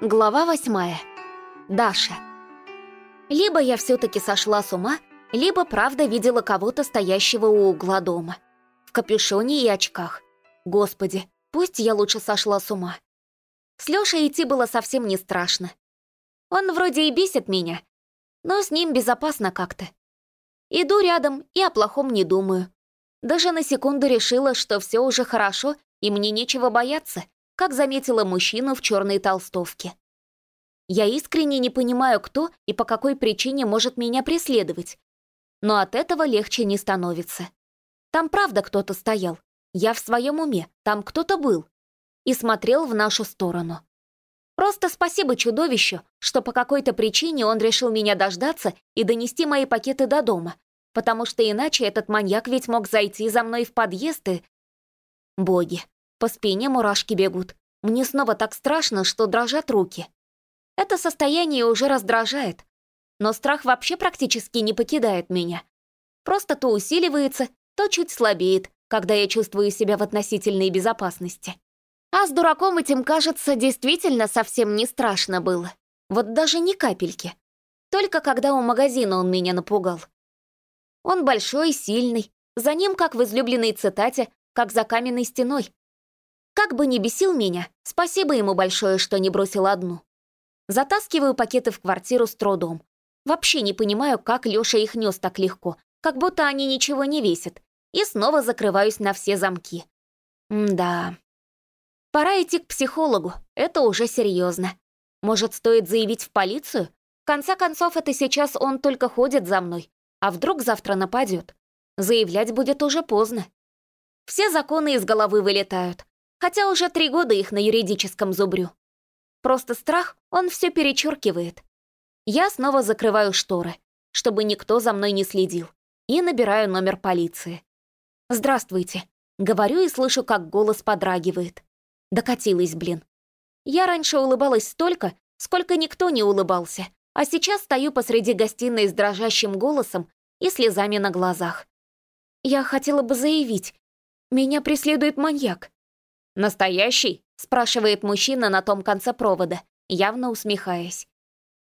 Глава восьмая. Даша. Либо я все-таки сошла с ума, либо правда видела кого-то стоящего у угла дома. В капюшоне и очках. Господи, пусть я лучше сошла с ума. С Лешей идти было совсем не страшно. Он вроде и бесит меня, но с ним безопасно как-то. Иду рядом и о плохом не думаю. Даже на секунду решила, что все уже хорошо и мне нечего бояться, как заметила мужчину в черной толстовке. Я искренне не понимаю, кто и по какой причине может меня преследовать. Но от этого легче не становится. Там правда кто-то стоял. Я в своем уме, там кто-то был. И смотрел в нашу сторону. Просто спасибо чудовищу, что по какой-то причине он решил меня дождаться и донести мои пакеты до дома, потому что иначе этот маньяк ведь мог зайти за мной в подъезд и... Боги, по спине мурашки бегут. Мне снова так страшно, что дрожат руки. Это состояние уже раздражает. Но страх вообще практически не покидает меня. Просто то усиливается, то чуть слабеет, когда я чувствую себя в относительной безопасности. А с дураком этим, кажется, действительно совсем не страшно было. Вот даже ни капельки. Только когда у магазина он меня напугал. Он большой, сильный. За ним, как в излюбленной цитате, как за каменной стеной. Как бы ни бесил меня, спасибо ему большое, что не бросил одну. Затаскиваю пакеты в квартиру с трудом. Вообще не понимаю, как Лёша их нёс так легко, как будто они ничего не весят. И снова закрываюсь на все замки. да. Пора идти к психологу, это уже серьезно. Может, стоит заявить в полицию? В конце концов, это сейчас он только ходит за мной. А вдруг завтра нападет? Заявлять будет уже поздно. Все законы из головы вылетают, хотя уже три года их на юридическом зубрю. Просто страх, он все перечеркивает. Я снова закрываю шторы, чтобы никто за мной не следил, и набираю номер полиции. «Здравствуйте», — говорю и слышу, как голос подрагивает. Докатилась, блин. Я раньше улыбалась столько, сколько никто не улыбался, а сейчас стою посреди гостиной с дрожащим голосом и слезами на глазах. Я хотела бы заявить, меня преследует маньяк. «Настоящий?» — спрашивает мужчина на том конце провода, явно усмехаясь.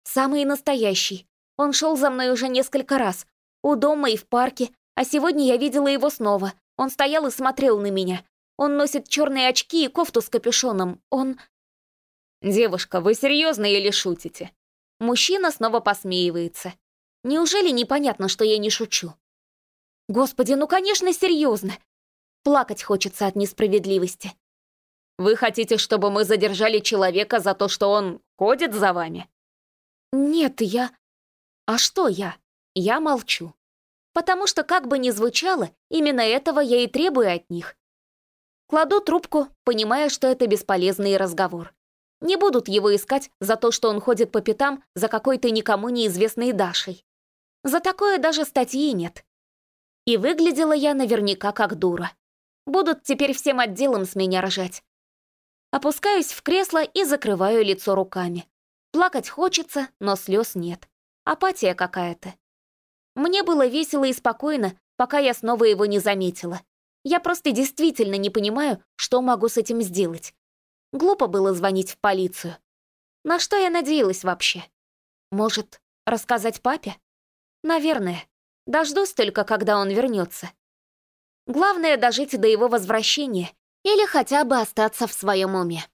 «Самый настоящий. Он шел за мной уже несколько раз. У дома и в парке. А сегодня я видела его снова. Он стоял и смотрел на меня. Он носит черные очки и кофту с капюшоном. Он...» «Девушка, вы серьезно или шутите?» Мужчина снова посмеивается. «Неужели непонятно, что я не шучу?» «Господи, ну, конечно, серьезно!» Плакать хочется от несправедливости. Вы хотите, чтобы мы задержали человека за то, что он ходит за вами? Нет, я... А что я? Я молчу. Потому что, как бы ни звучало, именно этого я и требую от них. Кладу трубку, понимая, что это бесполезный разговор. Не будут его искать за то, что он ходит по пятам за какой-то никому неизвестной Дашей. За такое даже статьи нет. И выглядела я наверняка как дура. Будут теперь всем отделом с меня рожать. Опускаюсь в кресло и закрываю лицо руками. Плакать хочется, но слез нет. Апатия какая-то. Мне было весело и спокойно, пока я снова его не заметила. Я просто действительно не понимаю, что могу с этим сделать. Глупо было звонить в полицию. На что я надеялась вообще? Может, рассказать папе? Наверное. Дождусь только, когда он вернется. Главное — дожить до его возвращения или хотя бы остаться в своем уме.